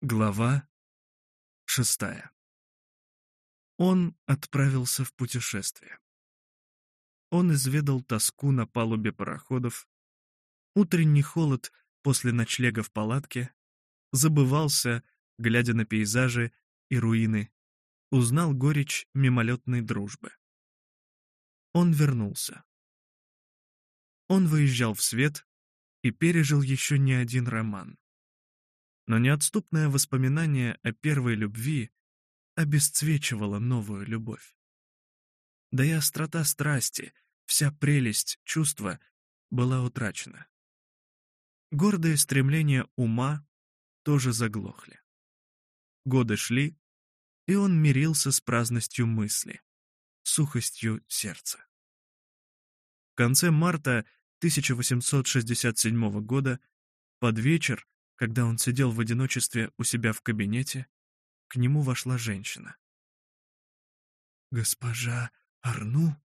Глава шестая. Он отправился в путешествие. Он изведал тоску на палубе пароходов, утренний холод после ночлега в палатке, забывался, глядя на пейзажи и руины, узнал горечь мимолетной дружбы. Он вернулся. Он выезжал в свет и пережил еще не один роман но неотступное воспоминание о первой любви обесцвечивало новую любовь. Да и острота страсти, вся прелесть чувства была утрачена. Гордое стремление ума тоже заглохли. Годы шли, и он мирился с праздностью мысли, сухостью сердца. В конце марта 1867 года, под вечер, когда он сидел в одиночестве у себя в кабинете, к нему вошла женщина. «Госпожа Арну?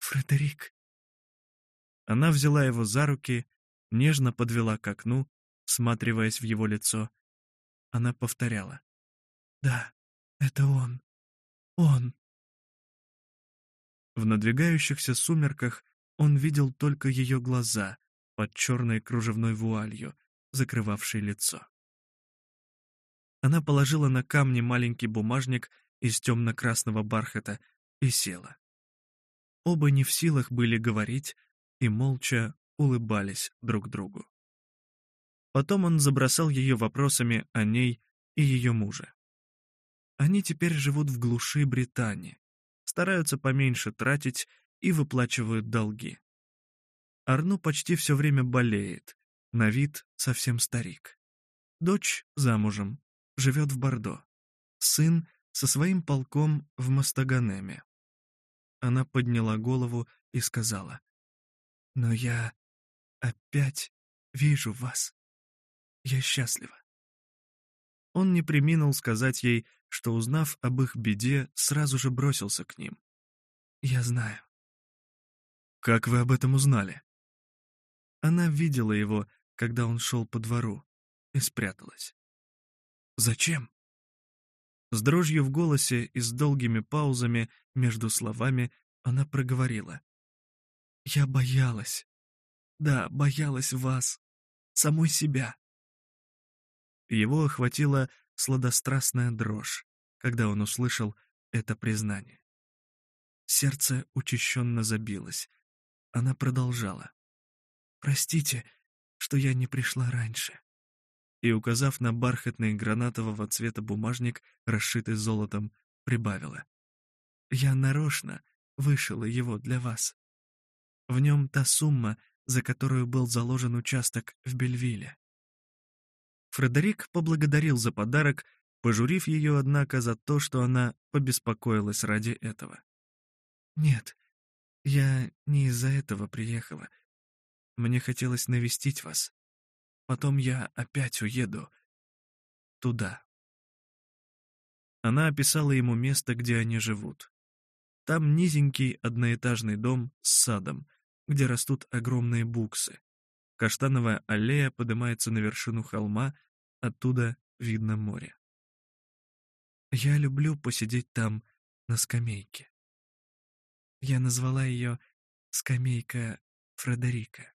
Фредерик?» Она взяла его за руки, нежно подвела к окну, всматриваясь в его лицо. Она повторяла. «Да, это он. Он». В надвигающихся сумерках он видел только ее глаза под черной кружевной вуалью, закрывавшей лицо. Она положила на камни маленький бумажник из темно-красного бархата и села. Оба не в силах были говорить и молча улыбались друг другу. Потом он забросал ее вопросами о ней и ее муже. Они теперь живут в глуши Британии, стараются поменьше тратить и выплачивают долги. Арну почти все время болеет, на вид совсем старик. Дочь замужем, живет в Бордо. Сын со своим полком в Мастаганеме. Она подняла голову и сказала, «Но я опять вижу вас. Я счастлива». Он не приминул сказать ей, что, узнав об их беде, сразу же бросился к ним. «Я знаю». «Как вы об этом узнали?» Она видела его, когда он шел по двору, и спряталась. «Зачем?» С дрожью в голосе и с долгими паузами между словами она проговорила. «Я боялась. Да, боялась вас, самой себя». Его охватила сладострастная дрожь, когда он услышал это признание. Сердце учащенно забилось. Она продолжала. «Простите, — что я не пришла раньше». И, указав на бархатный гранатового цвета бумажник, расшитый золотом, прибавила. «Я нарочно вышила его для вас. В нем та сумма, за которую был заложен участок в Бельвиле». Фредерик поблагодарил за подарок, пожурив ее, однако, за то, что она побеспокоилась ради этого. «Нет, я не из-за этого приехала», мне хотелось навестить вас. Потом я опять уеду. Туда. Она описала ему место, где они живут. Там низенький одноэтажный дом с садом, где растут огромные буксы. Каштановая аллея поднимается на вершину холма, оттуда видно море. Я люблю посидеть там, на скамейке. Я назвала ее «Скамейка Фредерика».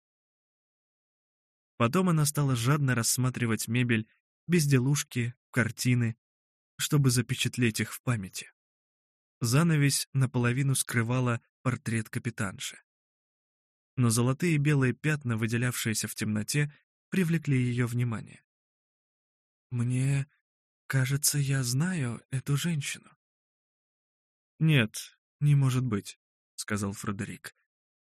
Потом она стала жадно рассматривать мебель, безделушки, картины, чтобы запечатлеть их в памяти. Занавесь наполовину скрывала портрет капитанши. Но золотые и белые пятна, выделявшиеся в темноте, привлекли ее внимание. «Мне кажется, я знаю эту женщину». «Нет, не может быть», — сказал Фредерик.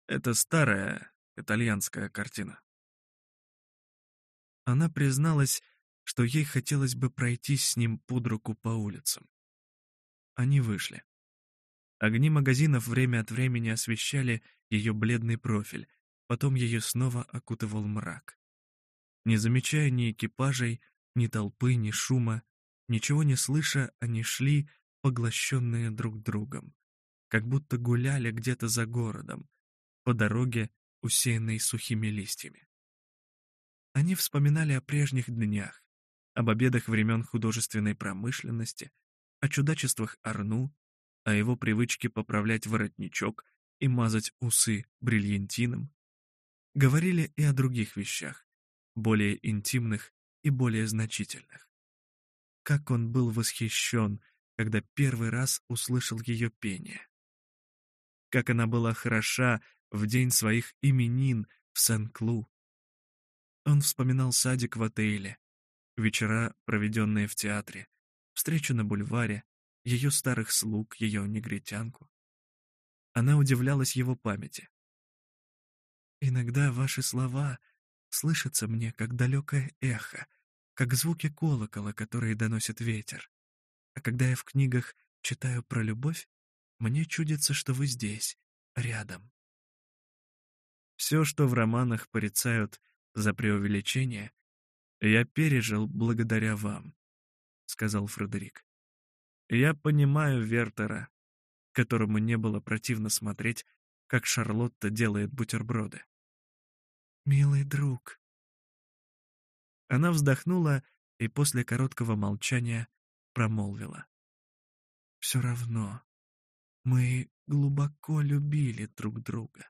«Это старая итальянская картина». Она призналась, что ей хотелось бы пройтись с ним под руку по улицам. Они вышли. Огни магазинов время от времени освещали ее бледный профиль, потом ее снова окутывал мрак. Не замечая ни экипажей, ни толпы, ни шума, ничего не слыша, они шли, поглощенные друг другом, как будто гуляли где-то за городом, по дороге, усеянной сухими листьями. Они вспоминали о прежних днях, об обедах времен художественной промышленности, о чудачествах Арну, о его привычке поправлять воротничок и мазать усы бриллиантином. Говорили и о других вещах, более интимных и более значительных. Как он был восхищен, когда первый раз услышал ее пение. Как она была хороша в день своих именин в Сен-Клу. Он вспоминал садик в отеле, вечера, проведенные в театре, встречу на бульваре, ее старых слуг, ее негритянку. Она удивлялась его памяти. «Иногда ваши слова слышатся мне, как далекое эхо, как звуки колокола, которые доносит ветер. А когда я в книгах читаю про любовь, мне чудится, что вы здесь, рядом». Все, что в романах порицают — за преувеличение, я пережил благодаря вам», — сказал Фредерик. «Я понимаю Вертера, которому не было противно смотреть, как Шарлотта делает бутерброды». «Милый друг». Она вздохнула и после короткого молчания промолвила. «Все равно мы глубоко любили друг друга».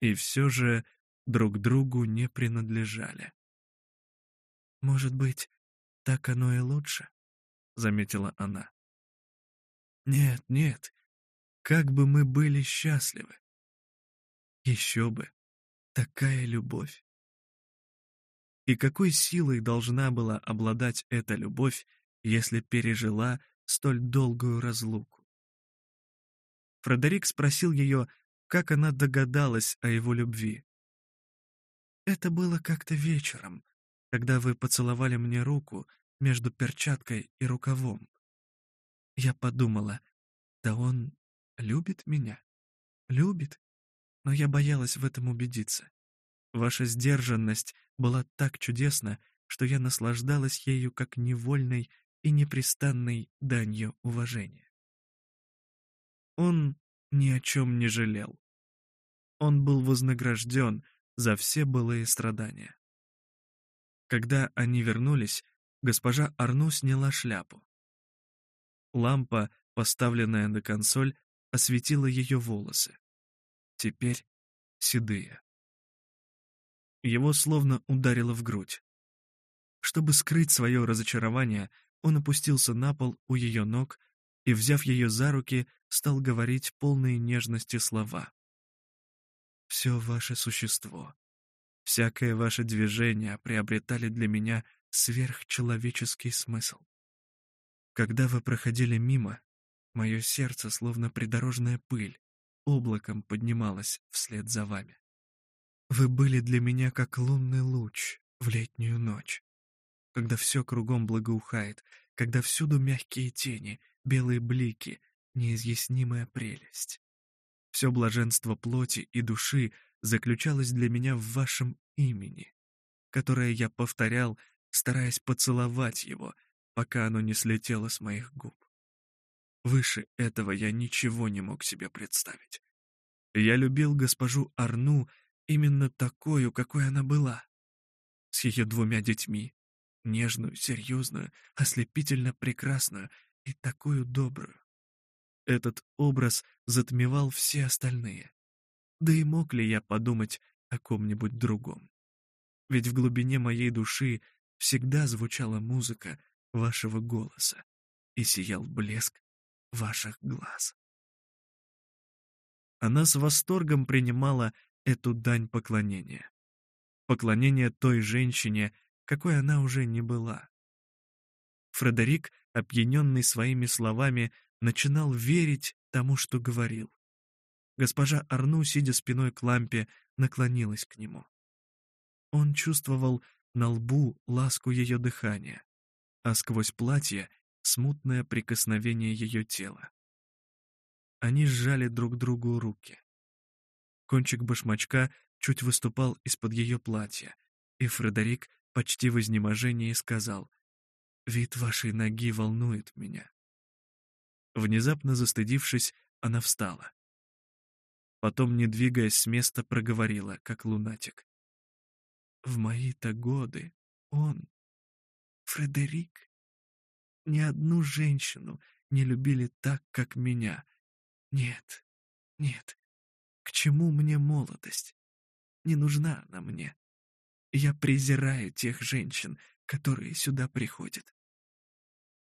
И все же друг другу не принадлежали. «Может быть, так оно и лучше?» — заметила она. «Нет, нет, как бы мы были счастливы! Еще бы! Такая любовь!» И какой силой должна была обладать эта любовь, если пережила столь долгую разлуку? Фредерик спросил ее, как она догадалась о его любви. Это было как-то вечером, когда вы поцеловали мне руку между перчаткой и рукавом. Я подумала, да он любит меня. Любит, но я боялась в этом убедиться. Ваша сдержанность была так чудесна, что я наслаждалась ею как невольной и непрестанной данью уважения. Он ни о чем не жалел. Он был вознагражден — за все былые страдания. Когда они вернулись, госпожа Арно сняла шляпу. Лампа, поставленная на консоль, осветила ее волосы. Теперь седые. Его словно ударило в грудь. Чтобы скрыть свое разочарование, он опустился на пол у ее ног и, взяв ее за руки, стал говорить полные нежности слова. Все ваше существо, всякое ваше движение приобретали для меня сверхчеловеческий смысл. Когда вы проходили мимо, мое сердце, словно придорожная пыль, облаком поднималось вслед за вами. Вы были для меня как лунный луч в летнюю ночь, когда все кругом благоухает, когда всюду мягкие тени, белые блики, неизъяснимая прелесть. Все блаженство плоти и души заключалось для меня в вашем имени, которое я повторял, стараясь поцеловать его, пока оно не слетело с моих губ. Выше этого я ничего не мог себе представить. Я любил госпожу Арну именно такую, какой она была, с ее двумя детьми, нежную, серьезную, ослепительно прекрасную и такую добрую. Этот образ затмевал все остальные. Да и мог ли я подумать о ком-нибудь другом? Ведь в глубине моей души всегда звучала музыка вашего голоса и сиял блеск ваших глаз. Она с восторгом принимала эту дань поклонения. Поклонение той женщине, какой она уже не была. Фредерик опьяненный своими словами, начинал верить тому, что говорил. Госпожа Арну, сидя спиной к лампе, наклонилась к нему. Он чувствовал на лбу ласку ее дыхания, а сквозь платье — смутное прикосновение ее тела. Они сжали друг другу руки. Кончик башмачка чуть выступал из-под ее платья, и Фредерик почти в изнеможении сказал Вид вашей ноги волнует меня». Внезапно застыдившись, она встала. Потом, не двигаясь с места, проговорила, как лунатик. «В мои-то годы он, Фредерик, ни одну женщину не любили так, как меня. Нет, нет, к чему мне молодость? Не нужна она мне. Я презираю тех женщин, которые сюда приходят.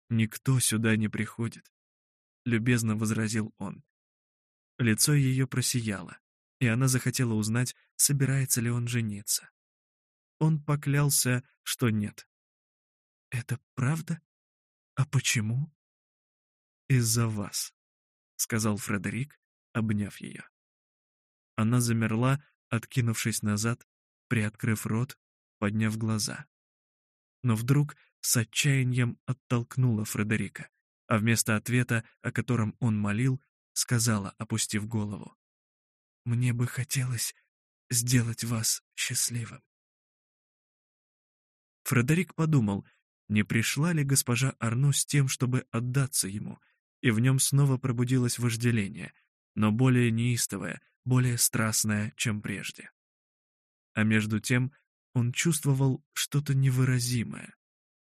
«Никто сюда не приходит», — любезно возразил он. Лицо ее просияло, и она захотела узнать, собирается ли он жениться. Он поклялся, что нет. «Это правда? А почему?» «Из-за вас», — сказал Фредерик, обняв ее. Она замерла, откинувшись назад, приоткрыв рот, подняв глаза. Но вдруг с отчаянием оттолкнула Фредерика, а вместо ответа, о котором он молил, сказала, опустив голову. «Мне бы хотелось сделать вас счастливым». Фредерик подумал, не пришла ли госпожа Арну с тем, чтобы отдаться ему, и в нем снова пробудилось вожделение, но более неистовое, более страстное, чем прежде. А между тем он чувствовал что-то невыразимое,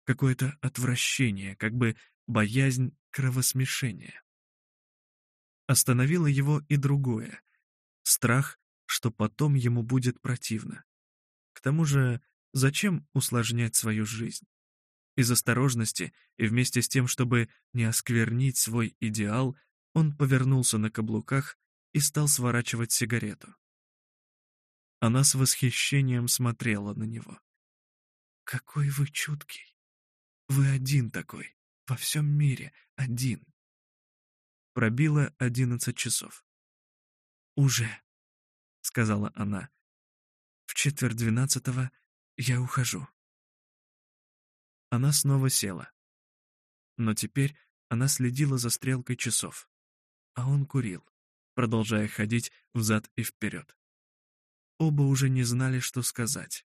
какое-то отвращение, как бы боязнь кровосмешения. Остановило его и другое — страх, что потом ему будет противно. К тому же, зачем усложнять свою жизнь? Из осторожности и вместе с тем, чтобы не осквернить свой идеал, он повернулся на каблуках и стал сворачивать сигарету. Она с восхищением смотрела на него. «Какой вы чуткий!» Вы один такой, во всем мире, один. Пробило одиннадцать часов. «Уже», — сказала она. «В четверть двенадцатого я ухожу». Она снова села. Но теперь она следила за стрелкой часов, а он курил, продолжая ходить взад и вперед. Оба уже не знали, что сказать.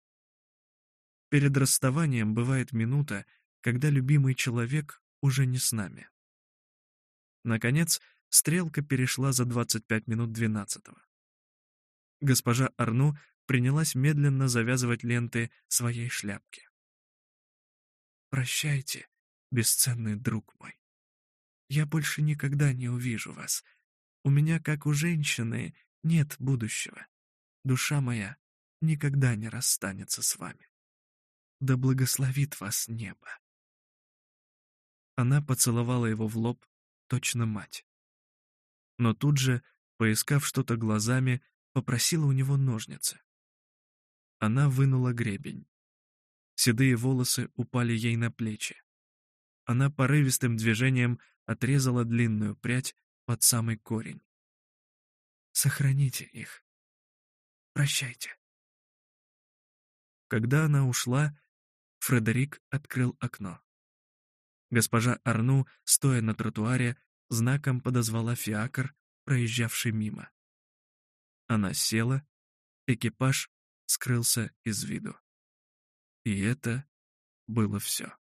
Перед расставанием бывает минута, когда любимый человек уже не с нами. Наконец, стрелка перешла за 25 минут 12-го. Госпожа Арну принялась медленно завязывать ленты своей шляпки. «Прощайте, бесценный друг мой. Я больше никогда не увижу вас. У меня, как у женщины, нет будущего. Душа моя никогда не расстанется с вами. Да благословит вас небо. Она поцеловала его в лоб, точно мать. Но тут же, поискав что-то глазами, попросила у него ножницы. Она вынула гребень. Седые волосы упали ей на плечи. Она порывистым движением отрезала длинную прядь под самый корень. «Сохраните их. Прощайте». Когда она ушла, Фредерик открыл окно. Госпожа Арну, стоя на тротуаре, знаком подозвала фиакр, проезжавший мимо. Она села, экипаж скрылся из виду. И это было все.